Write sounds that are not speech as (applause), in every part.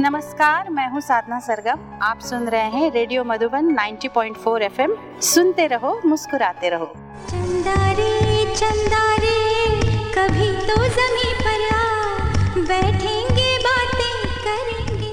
नमस्कार मैं हूँ साधना सरगम। आप सुन रहे हैं रेडियो मधुबन 90.4 एफएम। सुनते रहो मुस्कुराते रहो। चंदा रे चंदा रे कभी तो जमी पर आ बैठेंगे बातें करेंगे।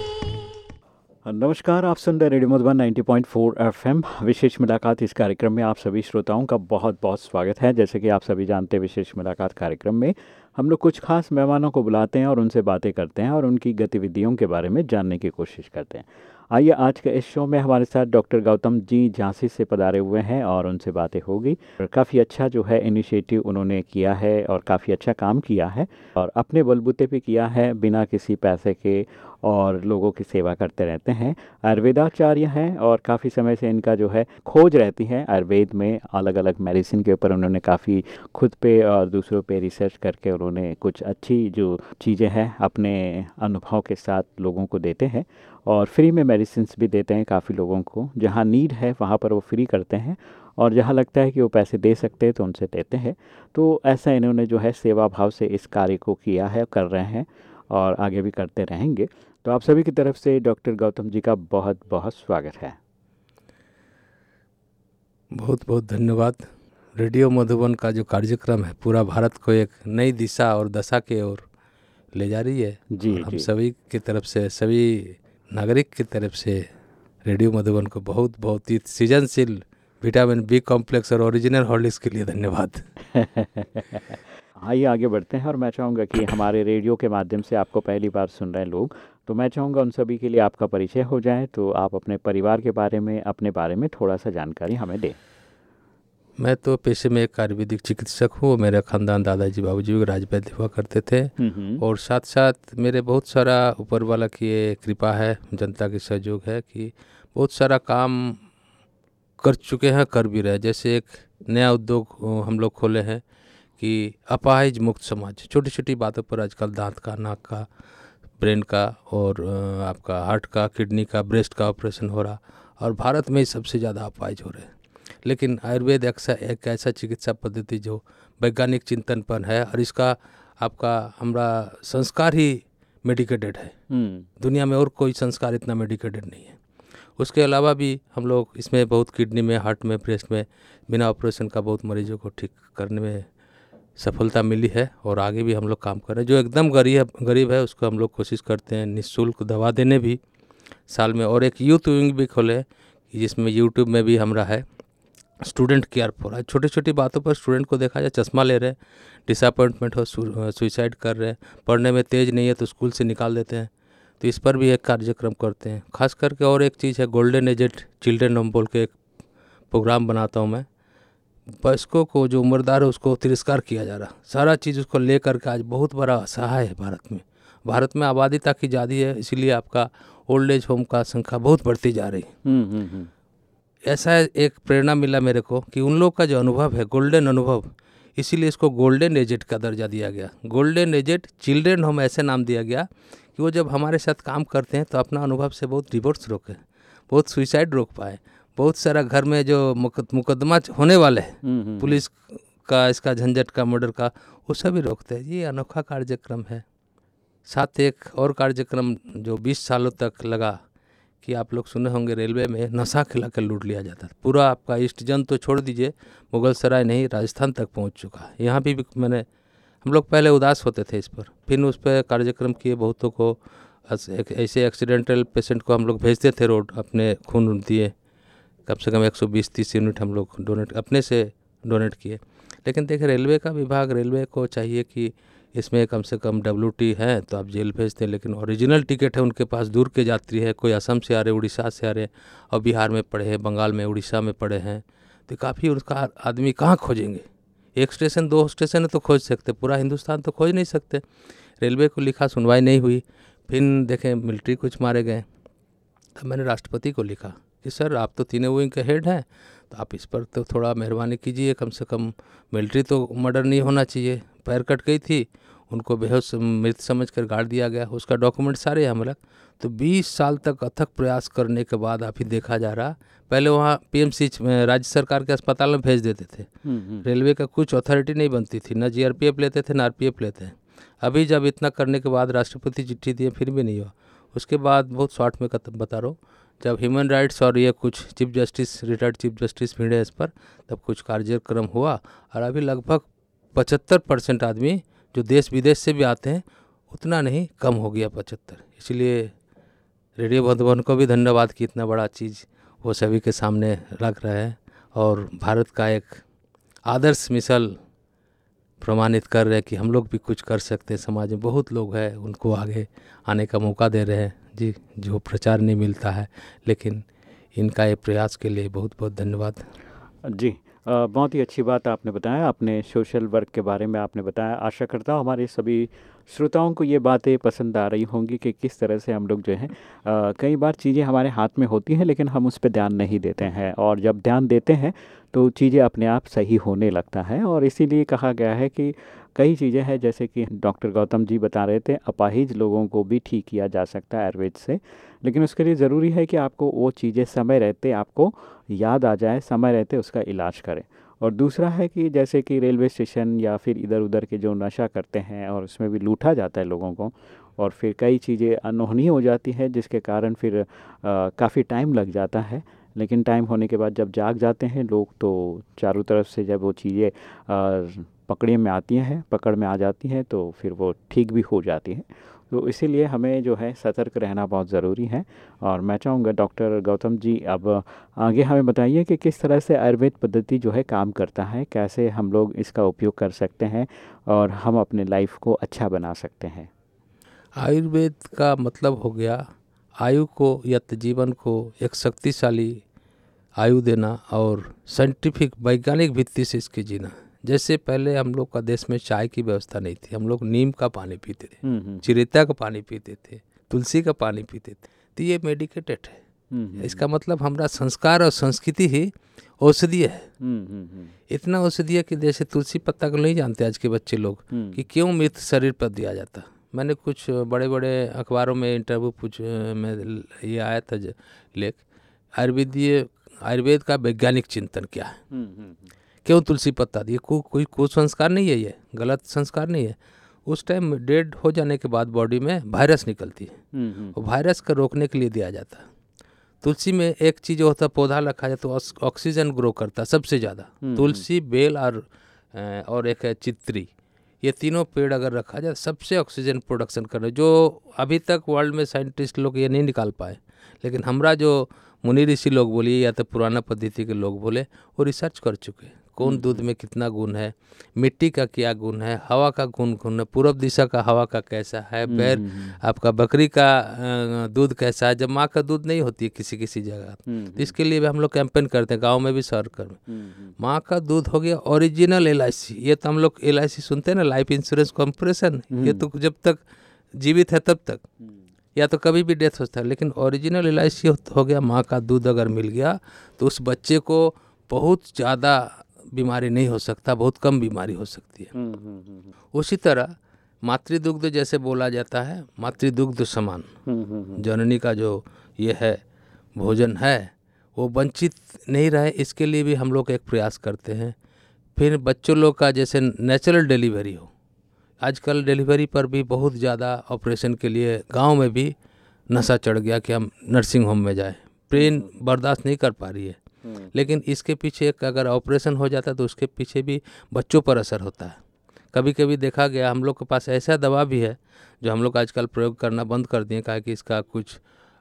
नमस्कार आप सुन रहे रेडियो मधुबन 90.4 एफएम। विशेष मुलाकात इस कार्यक्रम में आप सभी श्रोताओं का बहुत बहुत स्वागत है। जैसे कि आप सभी जानते हैं विशेष मुलाकात कार्यक्रम में हम लोग कुछ खास मेहमानों को बुलाते हैं और उनसे बातें करते हैं और उनकी गतिविधियों के बारे में जानने की कोशिश करते हैं। आइए आज के इस शो में हमारे साथ डॉक्टर गौतम जी झांसी से पधारे हुए हैं और उनसे बातें होगी। काफ़ी अच्छा जो है इनिशिएटिव उन्होंने किया है और काफ़ी अच्छा काम किया है और अपने बलबूते पे किया है बिना किसी पैसे के और लोगों की सेवा करते रहते हैं। आयुर्वेदाचार्य हैं और काफ़ी समय से इनका जो है खोज रहती है। आयुर्वेद में अलग अलग मेडिसिन के ऊपर उन्होंने काफ़ी खुद पे और दूसरों पे रिसर्च करके उन्होंने कुछ अच्छी जो चीज़ें हैं अपने अनुभव के साथ लोगों को देते हैं और फ्री में मेडिसिन भी देते हैं काफ़ी लोगों को। जहाँ नीड है वहाँ पर वो फ्री करते हैं और जहाँ लगता है कि वो पैसे दे सकते हैं तो उनसे देते हैं। तो ऐसा इन्होंने जो है सेवा भाव से इस कार्य को किया है, कर रहे हैं और आगे भी करते रहेंगे। तो आप सभी की तरफ़ से डॉक्टर गौतम जी का बहुत बहुत स्वागत है। बहुत बहुत धन्यवाद। रेडियो मधुबन का जो कार्यक्रम है पूरा भारत को एक नई दिशा और दशा के ओर ले जा रही है। जी हम जी। सभी की तरफ़ से सभी नागरिक की तरफ़ से रेडियो मधुबन को बहुत बहुत ही सृजनशील विटामिन बी कॉम्प्लेक्स और ओरिजिनल हॉर्लिक्स के लिए धन्यवाद। (laughs) आइए आगे बढ़ते हैं और मैं चाहूँगा कि हमारे रेडियो के माध्यम से आपको पहली बार सुन रहे हैं लोग। तो मैं चाहूँगा उन सभी के लिए आपका परिचय हो जाए तो आप अपने परिवार के बारे में अपने बारे में थोड़ा सा जानकारी हमें दें। मैं तो पेशे में एक आयुर्वेदिक चिकित्सक हूँ मेरा खानदान दादाजी बाबूजी भी राजवैद्य हुआ करते थे। हम्म, और साथ साथ मेरे बहुत सारा ऊपर वाला की ये कृपा है जनता की सहयोग है कि बहुत सारा काम कर चुके हैं कर भी रहे जैसे एक नया उद्योग हम लोग खोले हैं कि अपाहिज मुक्त समाज छोटी छोटी बातों पर आजकल दांत का नाक का ब्रेन का और आपका हार्ट का किडनी का ब्रेस्ट का ऑपरेशन हो रहा और भारत में ही सबसे ज़्यादा अपाहिज हो रहे हैं। लेकिन आयुर्वेद ऐसा एक ऐसा चिकित्सा पद्धति जो वैज्ञानिक चिंतन पर है और इसका आपका हमारा संस्कार ही मेडिकेटेड है। हम्म, दुनिया में और कोई संस्कार इतना मेडिकेटेड नहीं है। उसके अलावा भी हम लोग इसमें बहुत किडनी में हार्ट में ब्रेस्ट में बिना ऑपरेशन का बहुत मरीजों को ठीक करने में सफलता मिली है और आगे भी हम लोग काम कर रहे हैं। जो एकदम गरीब गरीब है, उसको हम लोग कोशिश करते हैं निःशुल्क दवा देने भी। साल में और एक यूथ विंग भी खोले, जिसमें यूट्यूब में भी हमारा है। स्टूडेंट केयर फॉर छोटी छोटी बातों पर स्टूडेंट को देखा जाए, चश्मा ले रहे डिसअपॉइंटमेंट हो सुइसाइड कर रहे हैं पढ़ने में तेज नहीं है तो स्कूल से निकाल देते हैं। तो इस पर भी एक कार्यक्रम करते हैं। खास करके और एक चीज़ है गोल्डन एजेड चिल्ड्रेन होम बोल के एक प्रोग्राम बनाता हूँ मैं। वयस्कों को जो उम्रदार है उसको तिरस्कार किया जा रहा। सारा चीज़ उसको ले करके आज बहुत बड़ा असहाय है भारत में। भारत में आबादी ताकि ज़्यादा है इसीलिए आपका ओल्ड एज होम का संख्या बहुत बढ़ती जा रही है। हम्म, हम्म, हम्म, ऐसा एक प्रेरणा मिला मेरे को कि उन लोग का जो अनुभव है गोल्डन अनुभव इसीलिए इसको गोल्डन एजेड का दर्जा दिया गया। गोल्डन एजेड चिल्ड्रेन होम ऐसे नाम दिया गया कि वो जब हमारे साथ काम करते हैं तो अपना अनुभव से बहुत डिवोर्स रोके बहुत सुइसाइड रोक पाए। बहुत सारा घर में जो मुकद- मुकदमा होने वाले हैं। हम्म, हम्म, पुलिस का इसका झंझट का मर्डर का वो सभी रोकते हैं। ये अनोखा कार्यक्रम है। साथ एक और कार्यक्रम जो 20 सालों तक लगा कि आप लोग सुने होंगे रेलवे में नशा खिला कर लूट लिया जाता था। पूरा आपका ईस्ट जन तो छोड़ दीजिए मुगल सराय नहीं राजस्थान तक पहुँच चुका है। यहाँ भी, भी मैंने हम लोग पहले उदास होते थे इस पर। फिर उस पर कार्यक्रम किए बहुतों को ऐसे एक्सीडेंटल पेशेंट को हम लोग भेजते थे रोड अपने खून दिए। कम से कम 120-30 यूनिट हम लोग डोनेट, अपने से डोनेट किए। लेकिन देखिए, रेलवे का विभाग, रेलवे को चाहिए कि इसमें कम से कम डब्ल्यू टी है तो आप जेल भेजते हैं लेकिन ओरिजिनल टिकट है उनके पास, दूर के यात्री है, कोई असम से आ रहे, उड़ीसा से आ रहे और बिहार में पड़े हैं, बंगाल में, उड़ीसा में पड़े हैं तो काफ़ी उसका आदमी कहाँ खोजेंगे? एक स्टेशन, दो स्टेशन है तो खोज सकते, पूरा हिंदुस्तान तो खोज नहीं सकते। रेलवे को लिखा सुनवाई नहीं हुई, फिर देखें, मिलिट्री कुछ मारे गए, तब मैंने राष्ट्रपति को लिखा। कि सर आप तो तीनों विंग के हेड हैं तो आप इस पर तो थोड़ा मेहरबानी कीजिए कम से कम मिलिट्री तो मर्डर नहीं होना चाहिए। पैर कट गई थी उनको बेहोश मृत समझ कर गाड़ दिया गया उसका डॉक्यूमेंट सारे हैं हमारे तो 20 साल तक अथक प्रयास करने के बाद अभी देखा जा रहा पहले वहाँ पीएमसी राज्य सरकार के अस्पताल में भेज देते थे। हम्म, हम्म, रेलवे का कुछ अथॉरिटी नहीं बनती थी न जीआरपीएफ लेते थे न आरपीएफ लेते हैं। अभी जब इतना करने के बाद राष्ट्रपति चिट्ठी दिए फिर भी नहीं हुआ। उसके बाद बहुत शॉर्ट में बता रहा हूँ जब ह्यूमन राइट्स और ये कुछ chief justice, retired chief justice भिड़े इस पर, तब कुछ कार्यक्रम हुआ और अभी लगभग पचहत्तर परसेंट आदमी जो देश विदेश से भी आते हैं, उतना नहीं, कम हो गया पचहत्तर। इसलिए रेडियो मधुबन को भी धन्यवाद कि इतना बड़ा चीज़ वो सभी के सामने रख रहे हैं और भारत का एक आदर्श मिसल प्रमाणित कर रहे हैं कि हम लोग भी कुछ कर सकते हैं। समाज में बहुत लोग हैं, उनको आगे आने का मौका दे रहे हैं। जी जो प्रचार नहीं मिलता है, लेकिन इनका ये प्रयास के लिए बहुत बहुत धन्यवाद। जी बहुत ही अच्छी बात आपने बताया। अपने सोशल वर्क के बारे में आपने बताया। आशा करता हूँ हमारे सभी श्रोताओं को ये बातें पसंद आ रही होंगी कि किस तरह से हम लोग जो हैं कई बार चीज़ें हमारे हाथ में होती हैं, लेकिन हम उस पर ध्यान नहीं देते हैं। और जब ध्यान देते हैं तो चीज़ें अपने आप सही होने लगता है। और इसीलिए कहा गया है कि कई चीज़ें हैं, जैसे कि डॉक्टर गौतम जी बता रहे थे, अपाहिज लोगों को भी ठीक किया जा सकता है आयुर्वेद से। लेकिन उसके लिए ज़रूरी है कि आपको वो चीज़ें समय रहते आपको याद आ जाए, समय रहते उसका इलाज करें। और दूसरा है कि जैसे कि रेलवे स्टेशन या फिर इधर उधर के जो नशा करते हैं और उसमें भी लूटा जाता है लोगों को और फिर कई चीज़ें अनहोनी हो जाती है, जिसके कारण फिर काफ़ी टाइम लग जाता है। लेकिन टाइम होने के बाद जब जाग जाते हैं लोग तो चारों तरफ़ से जब वो चीज़ें पकड़े में आती हैं, पकड़ में आ जाती हैं तो फिर वो ठीक भी हो जाती हैं। तो इसीलिए हमें जो है सतर्क रहना बहुत ज़रूरी है। और मैं चाहूँगा डॉक्टर गौतम जी, अब आगे हमें बताइए कि किस तरह से आयुर्वेद पद्धति जो है काम करता है, कैसे हम लोग इसका उपयोग कर सकते हैं और हम अपने लाइफ को अच्छा बना सकते हैं। आयुर्वेद का मतलब हो गया आयु को या जीवन को एक शक्तिशाली आयु देना और साइंटिफिक वैज्ञानिक भित्ति से इसके जीना। जैसे पहले हम लोग का देश में चाय की व्यवस्था नहीं थी हम लोग नीम का पानी पीते थे चिरेता का पानी पीते थे तुलसी का पानी पीते थे तो ये मेडिकेटेड है। इसका मतलब हमारा संस्कार और संस्कृति ही औषधीय है। इतना औषधीय कि जैसे तुलसी पत्ता को नहीं जानते आज के बच्चे लोग कि क्यों मृत शरीर पर दिया जाता। मैंने कुछ बड़े बड़े अखबारों में इंटरव्यू पूछ में ये आया था लेख आयुर्वेदीय आयुर्वेद का वैज्ञानिक चिंतन क्या है? क्यों तुलसी पत्ता? दिए को, कोई कोई संस्कार नहीं है ये गलत संस्कार नहीं है। उस टाइम डेड हो जाने के बाद बॉडी में वायरस निकलती है। और वायरस को रोकने के लिए दिया जाता है। तुलसी में एक चीज़ होता है पौधा रखा जाए तो ऑक्सीजन ग्रो करता है सबसे ज़्यादा। तुलसी बेल और और एक है चित्री। ये तीनों पेड़ अगर रखा जाए सबसे ऑक्सीजन प्रोडक्शन कर रहे जो अभी तक वर्ल्ड में साइंटिस्ट लोग ये नहीं निकाल पाए लेकिन हमारा जो मुनि ऋषि लोग बोलिए या तो पुराना पद्धति के लोग बोले वो रिसर्च कर चुके हैं। कौन दूध में कितना गुण है? मिट्टी का क्या गुण है? हवा का गुण गुण है? पूर्व दिशा का हवा का कैसा है? बैर आपका बकरी का दूध कैसा है? जब माँ का दूध नहीं होती है किसी किसी जगह तो इसके लिए भी हम लोग कैंपेन करते हैं गाँव में भी शहर कर माँ। का दूध हो गया ओरिजिनल एलआईसी ये तो हम लोग एलआईसी सुनते हैं ना लाइफ इंश्योरेंस कॉम्प्रेशन ये तो जब तक जीवित है तब तक। या तो कभी भी डेथ होता है लेकिन ओरिजिनल एलआईसी हो गया माँ का दूध अगर मिल गया तो उस बच्चे को बहुत ज़्यादा बीमारी नहीं हो सकता बहुत कम बीमारी हो सकती है। उसी तरह मातृदुग्ध जैसे बोला जाता है मातृदुग्ध समान। जननी का जो ये है भोजन है वो वंचित नहीं रहे इसके लिए भी हम लोग एक प्रयास करते हैं। फिर बच्चों लोग का जैसे नेचुरल डिलीवरी हो। आजकल डिलीवरी पर भी बहुत ज़्यादा ऑपरेशन के लिए गाँव में भी नशा चढ़ गया कि हम नर्सिंग होम में जाए। ब्रेन बर्दाश्त नहीं कर पा रही है। लेकिन इसके पीछे एक अगर ऑपरेशन हो जाता है तो उसके पीछे भी बच्चों पर असर होता है। कभी कभी देखा गया हम लोग के पास ऐसा दवा भी है जो हम लोग आजकल प्रयोग करना बंद कर दिए कहा कि इसका कुछ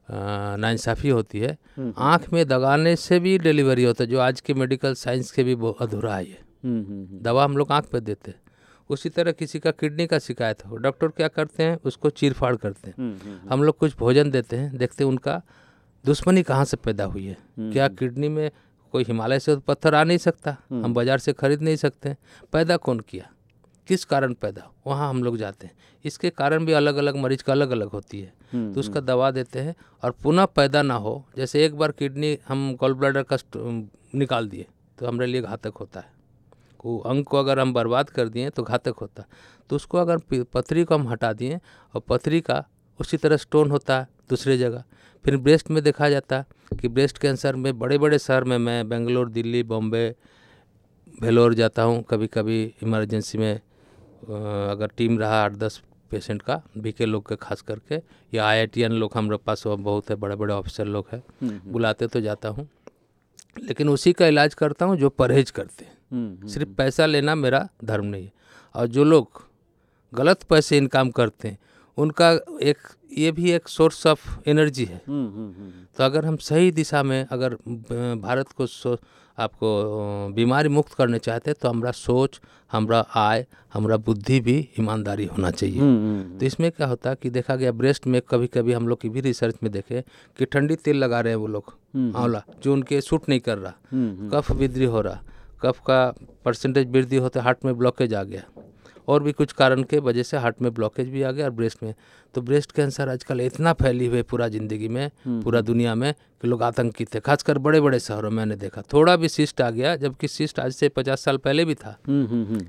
नाइंसाफ़ी होती है। आँख में दगाने से भी डिलीवरी होता है जो आज के मेडिकल साइंस के भी बहुत अधूरा है ये। दवा हम लोग आँख पर देते हैं। उसी तरह किसी का किडनी का शिकायत हो डॉक्टर क्या करते हैं उसको चीरफाड़ करते हैं। हम लोग कुछ भोजन देते हैं देखते हैं उनका दुश्मनी कहाँ से पैदा हुई है? क्या किडनी में कोई हिमालय से पत्थर आ नहीं सकता? हम बाज़ार से खरीद नहीं सकते। पैदा कौन किया? किस कारण पैदा? वहाँ हम लोग जाते हैं। इसके कारण भी अलग अलग मरीज़ का अलग अलग होती है। तो उसका दवा देते हैं और पुनः पैदा ना हो। जैसे एक बार किडनी हम गॉल ब्लैडर का निकाल दिए तो हमारे लिए घातक होता है। वो अंग को अगर हम बर्बाद कर दिए तो घातक होता। तो उसको अगर पथरी को हम हटा दिए और पथरी का उसी तरह स्टोन होता है दूसरे जगह। फिर ब्रेस्ट में देखा जाता कि ब्रेस्ट कैंसर में बड़े बड़े शहर में मैं बेंगलोर दिल्ली बॉम्बे भेलोर जाता हूँ। कभी कभी इमरजेंसी में अगर टीम रहा आठ दस पेशेंट का बीके लोग के खास करके या आई लोग हमारे पास बहुत है बड़े बड़े ऑफिसर लोग हैं बुलाते तो जाता हूँ। लेकिन उसी का इलाज करता हूँ जो परहेज करते हैं। सिर्फ़ पैसा लेना मेरा धर्म नहीं है। और जो लोग गलत पैसे इनकम करते हैं उनका एक ये भी एक सोर्स ऑफ़ एनर्जी है। तो अगर हम सही दिशा में अगर भारत को आपको बीमारी मुक्त करने चाहते हैं तो हमारा सोच हमारा आय हमारा बुद्धि भी ईमानदारी होना चाहिए। तो इसमें क्या होता है कि देखा गया ब्रेस्ट में कभी कभी हम लोग की भी रिसर्च में देखे कि ठंडी तेल लगा रहे हैं वो लोग आंवला जो उनके सूट नहीं कर रहा। कफ वृद्धि हो रहा कफ का परसेंटेज वृद्धि होते हार्ट में ब्लॉकेज आ गया। और भी कुछ कारण के वजह से हार्ट में ब्लॉकेज भी आ गया और ब्रेस्ट में। तो ब्रेस्ट कैंसर आजकल इतना फैली हुई पूरा ज़िंदगी में पूरा दुनिया में कि लोग आतंकित थे खासकर बड़े बड़े शहरों में मैंने देखा। थोड़ा भी सिस्ट आ गया जबकि सिस्ट आज से पचास साल पहले भी था।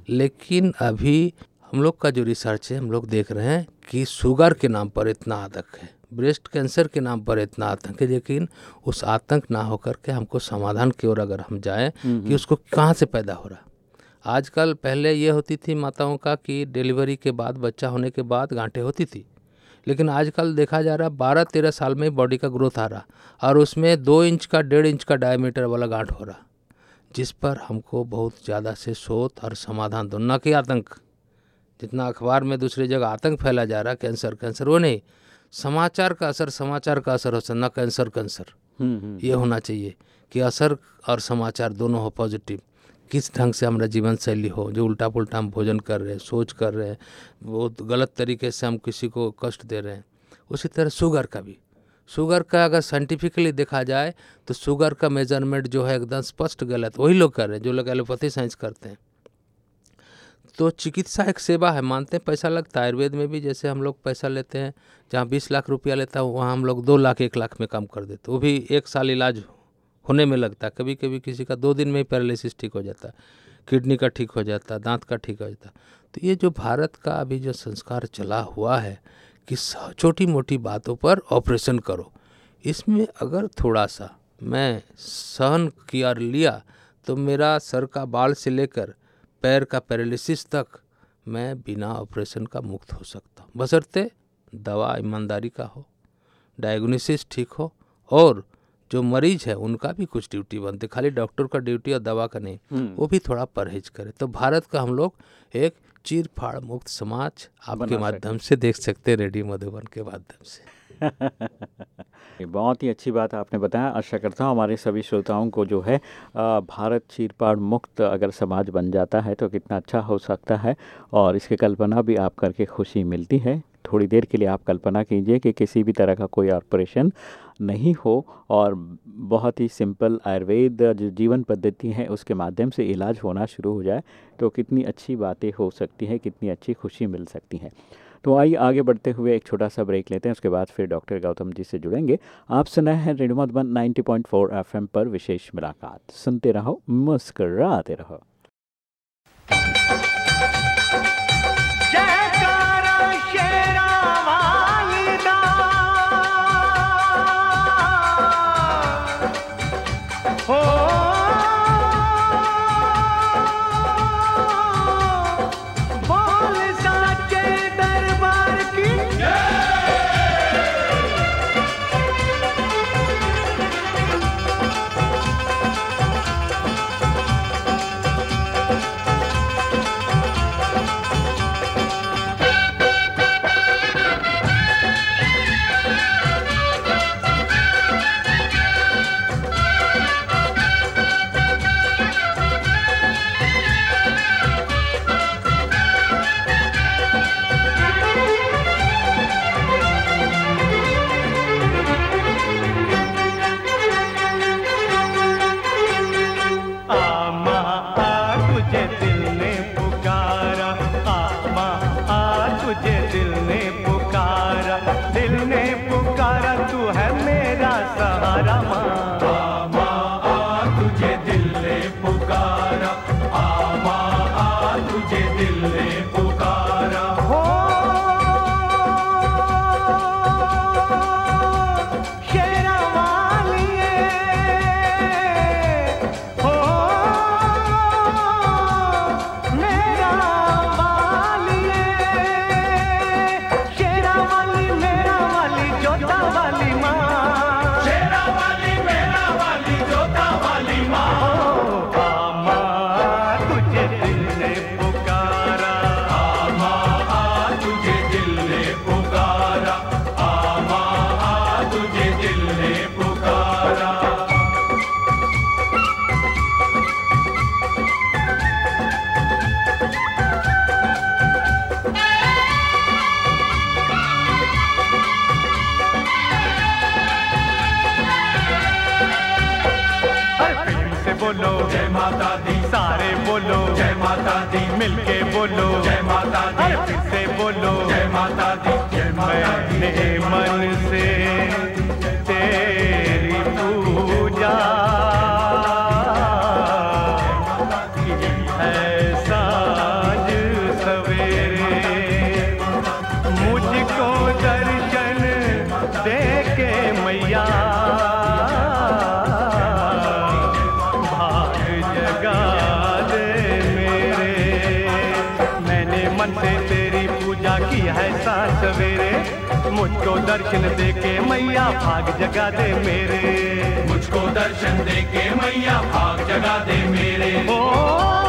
लेकिन अभी हम लोग का जो रिसर्च है हम लोग देख रहे हैं कि शुगर के नाम पर इतना आतंक है। ब्रेस्ट कैंसर के नाम पर इतना आतंक है लेकिन उस आतंक ना होकर के हमको समाधान की ओर अगर हम जाएँ कि उसको कहाँ से पैदा हो रहा। आजकल पहले ये होती थी माताओं का कि डिलीवरी के बाद बच्चा होने के बाद गांठें होती थी। लेकिन आजकल देखा जा रहा बारह तेरह साल में बॉडी का ग्रोथ आ रहा और उसमें दो इंच का डेढ़ इंच का डायमीटर वाला गांठ हो रहा जिस पर हमको बहुत ज़्यादा से शोध और समाधान दो न कि आतंक। जितना अखबार में दूसरी जगह आतंक फैला जा रहा कैंसर कैंसर वो नहीं समाचार का असर समाचार का असर हो सकता न कैंसर कैंसर। ये होना चाहिए कि असर और समाचार दोनों हो पॉजिटिव। किस ढंग से हमारा जीवन शैली हो, जो उल्टा पुल्टा हम भोजन कर रहे हैं, सोच कर रहे हैं, बहुत गलत तरीके से हम किसी को कष्ट दे रहे हैं। उसी तरह शुगर का भी। शुगर का अगर साइंटिफिकली देखा जाए तो शुगर का मेज़रमेंट जो है एकदम स्पष्ट गलत, वही लोग कर रहे हैं, जो लोग एलोपैथी साइंस करते हैं। तो चिकित्सा एक सेवा है, मानते हैं, पैसा लगता है, आयुर्वेद में भी जैसे हम लोग पैसा लेते हैं, जहाँ बीस लाख रुपया लेता है, वहाँ हम लोग दो लाख, एक लाख में काम कर देते वो भी एक साल इलाज होने में लगता है। कभी कभी किसी का दो दिन में ही पैरालिसिस ठीक हो जाता है। किडनी का ठीक हो जाता है, दांत का ठीक हो जाता तो ये जो भारत का अभी जो संस्कार चला हुआ है कि छोटी मोटी बातों पर ऑपरेशन करो। इसमें अगर थोड़ा सा मैं सहन किया, लिया तो मेरा सर का बाल से लेकर पैर का पैरालिसिस तक मैं बिना ऑपरेशन का मुक्त हो सकता हूँ। बशर्ते दवा ईमानदारी का हो, डायग्नोसिस ठीक हो और जो मरीज़ है उनका भी कुछ ड्यूटी बनती है खाली डॉक्टर का ड्यूटी और दवा का नहीं वो भी थोड़ा परहेज करे। तो भारत का हम लोग एक चीर फाड़ मुक्त समाज आपके माध्यम से देख सकते हैं रेडियो मधुबन के माध्यम से। (laughs) ये बहुत ही अच्छी बात आपने बताया। आशा करता हूँ हमारे सभी श्रोताओं को जो है भारत चीरपाड़ मुक्त अगर समाज बन जाता है तो कितना अच्छा हो सकता है। और इसकी कल्पना भी आप करके खुशी मिलती है। थोड़ी देर के लिए आप कल्पना कीजिए कि किसी भी तरह का कोई ऑपरेशन नहीं हो और बहुत ही सिंपल आयुर्वेद जो, जीवन पद्धति है, उसके माध्यम से इलाज होना शुरू हो जाए तो कितनी अच्छी बातें हो सकती हैं, कितनी अच्छी खुशी मिल सकती है। तो आइए आगे बढ़ते हुए एक छोटा सा ब्रेक लेते हैं, उसके बाद फिर डॉक्टर गौतम जी से जुड़ेंगे। आप सुना है रेडियो मधुबन 90.4 एफएम पर विशेष मुलाकात। सुनते रहो, मुस्कराते रहो। मिलके बोलो। जय माता दी फिर से बोलो। है साँझ सवेरे मुझको दर्शन दे के मैया भाग जगा दे मेरे। मुझको दर्शन दे के मैया भाग जगा दे मेरे। ओ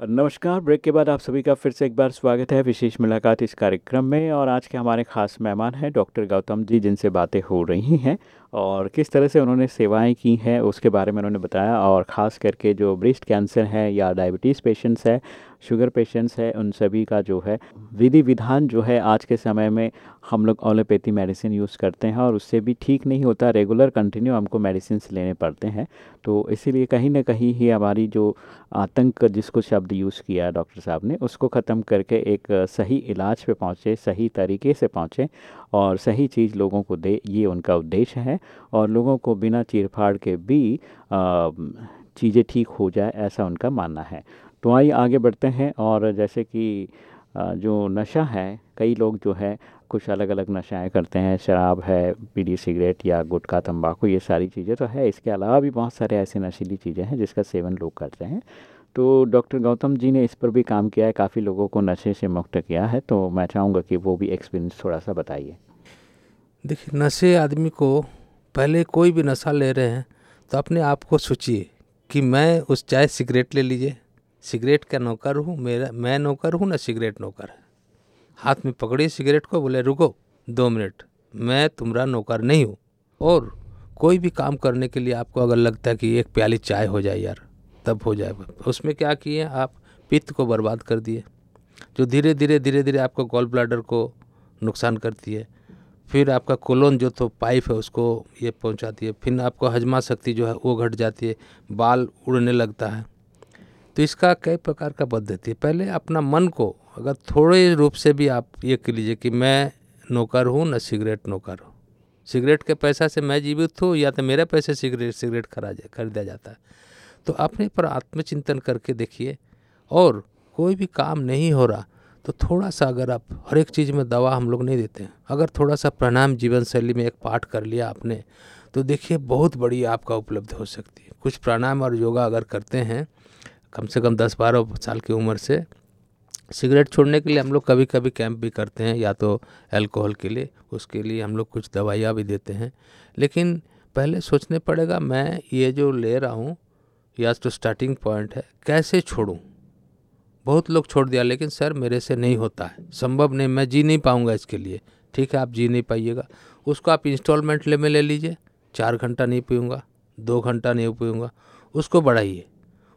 नमस्कार, ब्रेक के बाद आप सभी का फिर से एक बार स्वागत है विशेष मुलाकात इस कार्यक्रम में। और आज के हमारे खास मेहमान हैं डॉक्टर गौतम जी, जिनसे बातें हो रही हैं और किस तरह से उन्होंने सेवाएँ की हैं, उसके बारे में उन्होंने बताया। और ख़ास करके जो ब्रेस्ट कैंसर है या डायबिटीज़ पेशेंट्स है शुगर पेशेंट्स है, उन सभी का जो है विधि विधान जो है आज के समय में हम लोग ओलोपैथी मेडिसिन यूज़ करते हैं और उससे भी ठीक नहीं होता रेगुलर कंटिन्यू हमको मेडिसिन लेने पड़ते हैं। तो इसीलिए कहीं ना कहीं ही हमारी जो आतंक जिसको शब्द यूज़ किया डॉक्टर साहब ने, उसको ख़त्म करके एक सही इलाज पे पहुँचे, सही तरीके से पहुँचे और सही चीज़ लोगों को दे, ये उनका उद्देश्य है और लोगों को बिना चीर फाड़ के भी चीज़ें ठीक हो जाए ऐसा उनका मानना है। तो आइए आगे बढ़ते हैं और जैसे कि जो नशा है, कई लोग जो है कुछ अलग अलग नशाएँ करते हैं, शराब है बीड़ी सिगरेट या गुटखा, तंबाकू, ये सारी चीज़ें तो है। इसके अलावा भी बहुत सारे ऐसे नशीली चीज़ें हैं जिसका सेवन लोग करते हैं। तो डॉक्टर गौतम जी ने इस पर भी काम किया है, काफ़ी लोगों को नशे से मुक्त किया है तो मैं चाहूँगा कि वो भी एक्सपीरियंस थोड़ा सा बताइए। देखिए, नशे आदमी को पहले कोई भी नशा ले रहे हैं तो अपने आप को सोचिए कि मैं उस चाहे सिगरेट ले लीजिए। सिगरेट का नौकर हूँ, मेरा, मैं नौकर हूँ, ना सिगरेट नौकर है। हाथ में पकड़ी सिगरेट को, बोले, रुको, दो मिनट, मैं तुम्हारा नौकर नहीं हूँ। और कोई भी काम करने के लिए आपको अगर लगता है कि एक प्याली चाय हो जाए यार, तब हो जाए। उसमें क्या किए, आप पित्त को बर्बाद कर दिए, जो धीरे धीरे धीरे धीरे आपको गॉल ब्लाडर को नुकसान करती है। फिर आपका कोलोन जो तो पाइप है, उसको ये पहुंचाती है। फिर आपको हजमा शक्ति जो है, वो घट जाती है। बाल उड़ने लगता है। तो इसका कई प्रकार का पद्धति है। पहले अपना मन को अगर थोड़े रूप से भी आप ये कह लीजिए कि मैं नौकर हूँ, न सिगरेट नौकर हूँ। सिगरेट के पैसा से मैं जीवित हूँ या तो मेरे पैसे सिगरेट सिगरेट खरा जा, खरीदा जाता है। तो अपने पर आत्मचिंतन करके देखिए और कोई भी काम नहीं हो रहा तो थोड़ा सा अगर आप हर एक चीज़ में दवा हम लोग नहीं देते हैं, अगर थोड़ा सा प्राणायाम जीवन शैली में एक पाठ कर लिया आपने तो देखिए बहुत बड़ी आपका उपलब्ध हो सकती है। कुछ प्राणायाम और योगा अगर करते हैं कम से कम दस बारह साल की उम्र से सिगरेट छोड़ने के लिए हम लोग कभी कभी कैंप भी करते हैं, या तो अल्कोहल के लिए, उसके लिए हम लोग कुछ दवाइयाँ भी देते हैं। लेकिन पहले सोचने पड़ेगा, मैं ये जो ले रहा हूँ, या तो स्टार्टिंग पॉइंट है, कैसे छोड़ूँ? बहुत लोग छोड़ दिया, लेकिन सर मेरे से नहीं होता है। संभव नहीं, मैं जी नहीं पाऊँगा इसके लिए। ठीक है, आप जी नहीं पाइएगा। उसको आप इंस्टॉलमेंट ले में ले लीजिए, चार घंटा नहीं पीऊँगा, दो घंटा नहीं पीऊँगा, उसको बढ़ाइए।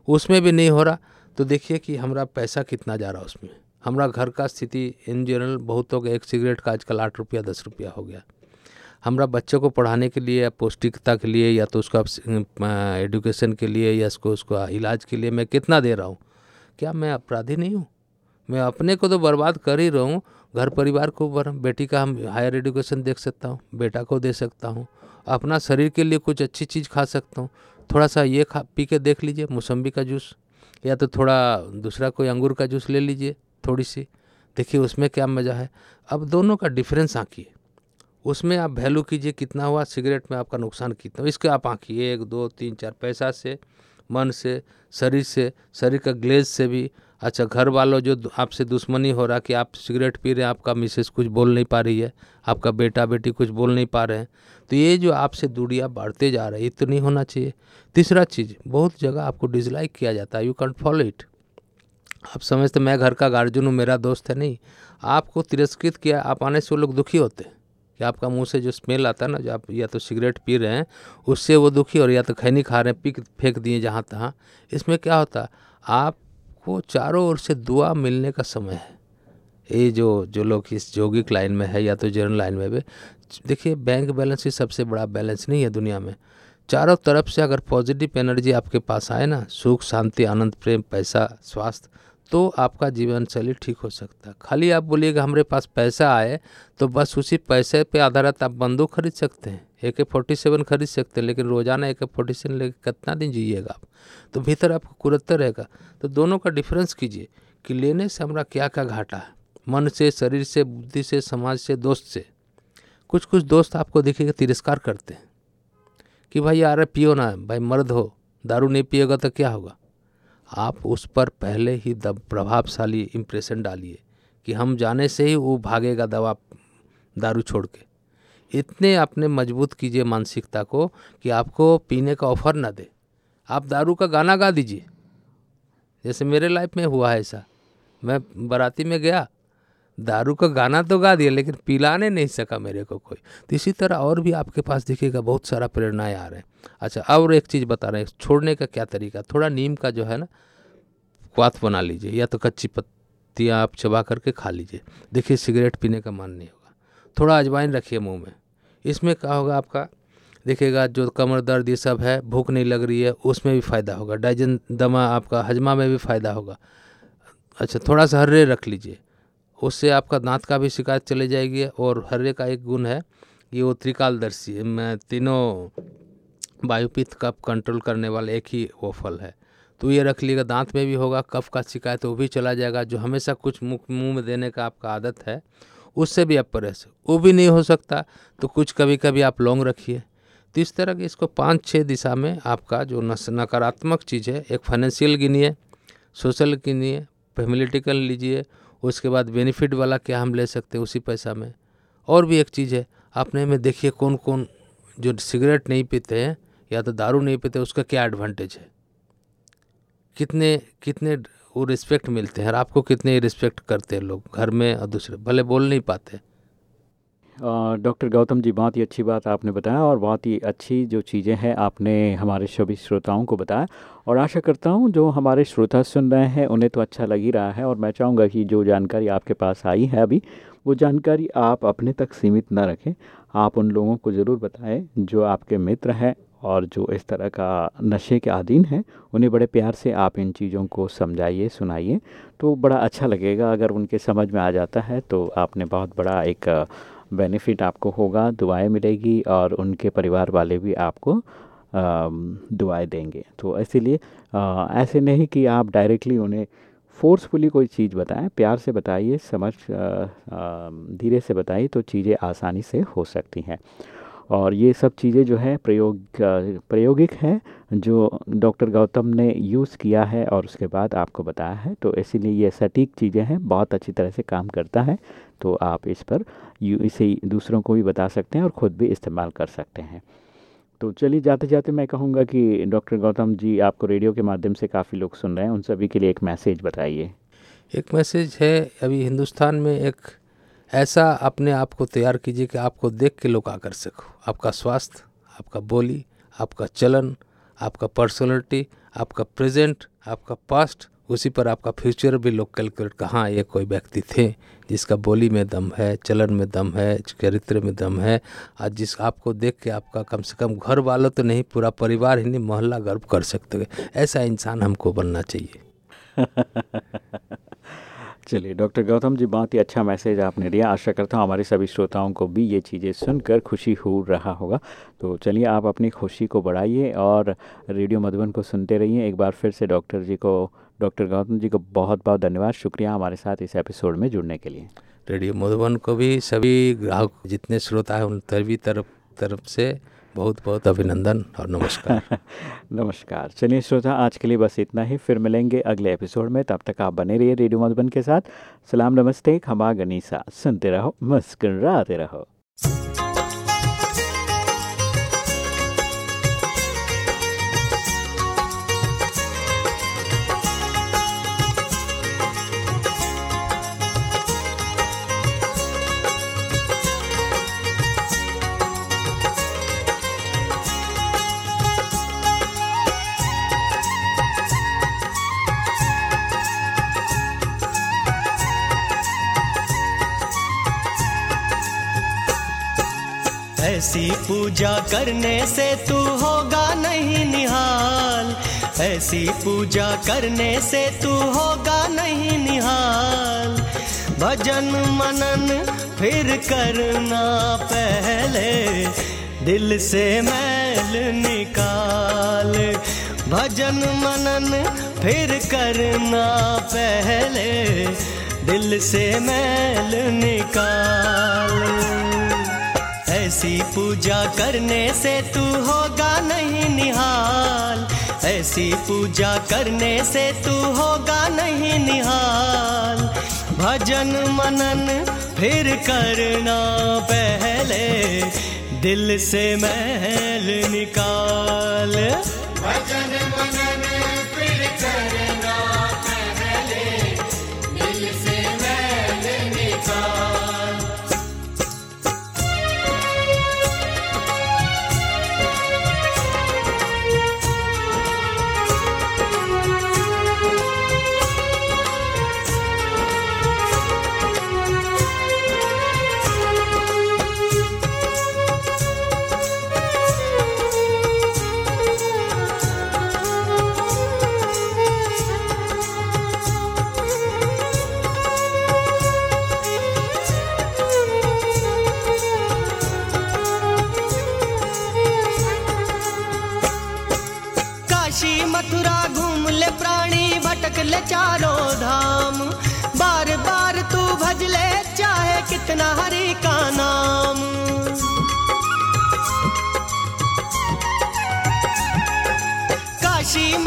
उसमें भी नहीं हो रहा। तो देखिए कि हमारा पैसा कितना जा रहा उसमें। हमारा घर का स्थिति इन जनरल बहुत हो गया। एक सिगरेट का आजकल आठ रुपया, दस रुपया हो गया। हमारा बच्चों को पढ़ाने के लिए या पौष्टिकता के लिए या तो उसका एडुकेशन के लिए या उसको, उसका इलाज के लिए मैं कितना दे रहा हूँ? क्या मैं अपराधी नहीं हूँ? मैं अपने को तो बर्बाद कर ही रहा हूँ। घर परिवार को बर, बेटी का हम हायर एडुकेशन देख सकता हूँ, बेटा को दे सकता हूँ। अपना शरीर के लिए कुछ अच्छी चीज़ खा सकता हूँ। थोड़ा सा ये खा, पी के देख लीजिए, मौसम्बी का जूस, या तो थोड़ा दूसरा कोई अंगूर का जूस ले लीजिए थोड़ी सी देखिए, उसमें क्या मज़ा है? अब दोनों का डिफरेंस आँखिए। उसमें आप वैल्यू कीजिए, कितना हुआ सिगरेट में आपका नुकसान कितना इसके आप आँखिए, एक, दो, तीन, चार, पैसा से, मन से, शरीर से, शरीर का ग्लेज से भी अच्छा घर वालों जो आपसे दुश्मनी हो रहा कि आप सिगरेट पी रहे हैं, आपका मिसेस कुछ बोल नहीं पा रही है, आपका बेटा बेटी कुछ बोल नहीं पा रहे हैं तो ये जो आपसे दूरियाँ बढ़ते जा रही है तो नहीं होना चाहिए। तीसरा चीज़, बहुत जगह आपको डिसलाइक किया जाता है यू कैंट फॉलो इट आप समझते, मैं घर का गार्जियन हूँ, मेरा दोस्त है, नहीं। आपको तिरस्कृत किया, आप आने से वो लोग दुखी होते हैं। कि आपका मुँह से जो स्मेल आता है ना, जो आप या तो सिगरेट पी रहे हैं, उससे वो दुखी और या तो खैनी खा रहे हैं पी फेंक दिए जहाँ तहाँ। इसमें क्या होता है आपको चारों ओर से दुआ मिलने का समय है। ये जो जो लोग इस यौगिक लाइन में है या तो जर्नल लाइन में भी, देखिए बैंक बैलेंस ही सबसे बड़ा बैलेंस नहीं है दुनिया में। चारों तरफ़ से अगर पॉजिटिव एनर्जी आपके पास आए ना, सुख, शांति, आनंद, प्रेम, पैसा, स्वास्थ्य तो आपका जीवन शैली ठीक हो सकता है। खाली आप बोलिएगा, हमारे पास पैसा आए तो बस उसी पैसे पे आधारित आप बंदूक खरीद सकते हैं। ए के फोर्टी सेवन खरीद सकते हैं, लेकिन रोज़ाना ए के फोर्टी सेवन लेकर कितना दिन जिएगा आप? तो भीतर आपको कुरत्तर रहेगा। तो दोनों का डिफरेंस कीजिए कि लेने से हमारा क्या क्या घाटा है? मन से, शरीर से, बुद्धि से, समाज से, दोस्त से। कुछ कुछ दोस्त आपको देखिएगा तिरस्कार करते हैं कि भाई यार पियो ना, भाई मर्द हो, दारू नहीं पिएगा तो क्या होगा? आप उस पर पहले ही दब, प्रभावशाली इम्प्रेशन डालिए कि हम जाने से ही वो भागेगा दवा, दारू छोड़ के। इतने अपने मज़बूत कीजिए मानसिकता को कि आपको पीने का ऑफ़र ना दे। आप दारू का गाना गा दीजिए। जैसे मेरे लाइफ में हुआ है ऐसा। मैं बाराती में गया, दारू का गाना तो गा दिया, लेकिन पिलाने नहीं सका मेरे को कोई। तो इसी तरह और भी आपके पास देखिएगा, बहुत सारा प्रेरणाएँ आ रहे हैं। अच्छा और एक चीज़ बता रहे हैं, छोड़ने का क्या तरीका? थोड़ा नीम का जो है ना, क्वाथ बना लीजिए, या तो कच्ची पत्तियाँ आप चबा करके खा लीजिए। देखिए, सिगरेट पीने का मन नहीं होगा। थोड़ा अजवाइन रखिए मुँह में। इसमें क्या होगा आपका? देखिएगा, जो कमर दर्द ये सब है, भूख नहीं लग रही है, उसमें भी फ़ायदा होगा। डाइजन दमा आपका, हजमा में भी फ़ायदा होगा। अच्छा थोड़ा सा हर्रे रख लीजिए। उससे आपका दांत का भी शिकायत चले जाएगी और हर्रे का एक गुण है कि वो त्रिकालदर्शी मैं तीनों वायुपित्त कफ कंट्रोल करने वाला एक ही वो फल है। तो ये रख लीजिएगा, दांत में भी होगा, कफ का शिकायत वो भी चला जाएगा, जो हमेशा कुछ मुँह में देने का आपका आदत है। उससे भी आप परहेज वो भी नहीं हो सकता तो कुछ कभी कभी आप लॉन्ग रखिए। तो इस तरह के इसको पाँच छः दिशा में आपका जो नकारात्मक चीज़ है, एक फाइनेंशियल गिनिए सोशल गिनिए फेमिलिटिकल लीजिए, उसके बाद बेनिफिट वाला क्या हम ले सकते हैं उसी पैसा में। और भी एक चीज़ है अपने में देखिए कौन कौन जो सिगरेट नहीं पीते हैं, या तो दारू नहीं पीते, उसका क्या एडवांटेज है? कितने कितने वो रिस्पेक्ट मिलते हैं। और आपको कितने रिस्पेक्ट करते हैं लोग, घर में और दूसरे, भले बोल नहीं पाते। डॉक्टर गौतम जी, बहुत ही अच्छी बात आपने बताया और बहुत ही अच्छी जो चीज़ें हैं आपने हमारे सभी श्रोताओं को बताया। और आशा करता हूँ जो हमारे श्रोता सुन रहे हैं, उन्हें तो अच्छा लग ही रहा है। और मैं चाहूँगा कि जो जानकारी आपके पास आई है अभी, वो जानकारी आप अपने तक सीमित ना रखें। आप उन लोगों को ज़रूर बताएँ जो आपके मित्र हैं और जो इस तरह का नशे के अधीन हैं, उन्हें बड़े प्यार से आप इन चीज़ों को समझाइए, सुनाइए। तो बड़ा अच्छा लगेगा अगर उनके समझ में आ जाता है तो आपने बहुत बड़ा एक बेनिफिट आपको होगा, दुआएँ मिलेगी और उनके परिवार वाले भी आपको दुआएँ देंगे। तो इसीलिए ऐसे नहीं कि आप डायरेक्टली उन्हें फोर्सफुली कोई चीज़ बताएँ, प्यार से बताइए, समझ धीरे से बताइए तो चीज़ें आसानी से हो सकती हैं। और ये सब चीज़ें जो है प्रयोग, प्रायोगिक है, जो डॉक्टर गौतम ने यूज़ किया है और उसके बाद आपको बताया है। तो इसीलिए ये सटीक चीज़ें हैं, बहुत अच्छी तरह से काम करता है। तो आप इस पर इसे दूसरों को भी बता सकते हैं और ख़ुद भी इस्तेमाल कर सकते हैं। तो चलिए, जाते जाते मैं कहूँगा कि डॉक्टर गौतम जी, आपको रेडियो के माध्यम से काफ़ी लोग सुन रहे हैं। उन सभी के लिए एक मैसेज बताइए। एक मैसेज है, अभी हिंदुस्तान में एक ऐसा अपने आप को तैयार कीजिए कि आपको देख के लोग आकर्षक हो आपका स्वास्थ्य, आपका बोली, आपका चलन, आपका पर्सनैलिटी, आपका प्रेजेंट, आपका पास्ट, उसी पर आपका फ्यूचर भी लोग कैलकुलेट कहाँ ये कोई व्यक्ति थे जिसका बोली में दम है, चलन में दम है, चरित्र में दम है, आज जिस आपको देख के आपका कम से कम घर वालों तो नहीं, पूरा परिवार ही नहीं, मोहल्ला गर्व कर सकते। ऐसा इंसान हमको बनना चाहिए। (laughs) चलिए, डॉक्टर गौतम जी, बहुत ही अच्छा मैसेज आपने दिया। आशा करता हूँ हमारे सभी श्रोताओं को भी ये चीज़ें सुनकर खुशी हो रहा होगा। तो चलिए, आप अपनी खुशी को बढ़ाइए और रेडियो मधुबन को सुनते रहिए। एक बार फिर से डॉक्टर जी को, डॉक्टर गौतम जी को बहुत बहुत धन्यवाद। शुक्रिया हमारे साथ इस एपिसोड में जुड़ने के लिए। रेडियो मधुबन को भी सभी ग्राहक, जितने श्रोता हैं, उन तरफ़ तरफ़ से बहुत बहुत अभिनंदन और नमस्कार। (laughs) नमस्कार। चलिए श्रोता, आज के लिए बस इतना ही। फिर मिलेंगे अगले एपिसोड में। तब तक आप बने रहिए रेडियो मधुबन के साथ। सलाम, नमस्ते। खमा गनीसा। सुनते रहो मस्कर रहो। ऐसी पूजा करने से तू होगा नहीं निहाल। ऐसी पूजा करने से तू होगा नहीं निहाल। भजन मनन फिर करना पहले, दिल से मैल निकाल। भजन मनन फिर करना पहले, दिल से मैल निकाल। ऐसी पूजा करने से तू होगा नहीं निहाल। ऐसी पूजा करने से तू होगा नहीं निहाल। भजन मनन फिर करना पहले, दिल से महल निकाल। भजन मनन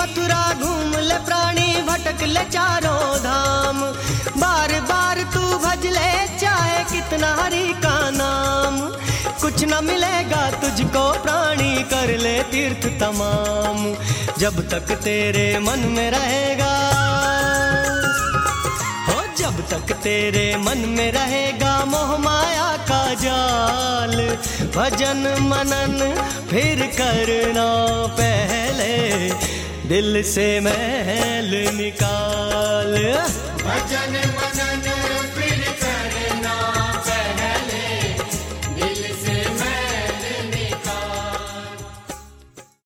मथुरा घूम ले प्राणी, भटक ले चारों धाम। बार बार तू भज ले, चाहे कितना हरि का नाम। कुछ न मिलेगा तुझको, प्राणी कर ले तीर्थ तमाम। जब तक तेरे मन में रहेगा, हो जब तक तेरे मन में रहेगा मोह माया का जाल। भजन मनन फिर करना पहले। दिल से महल निकाल। भजन मनन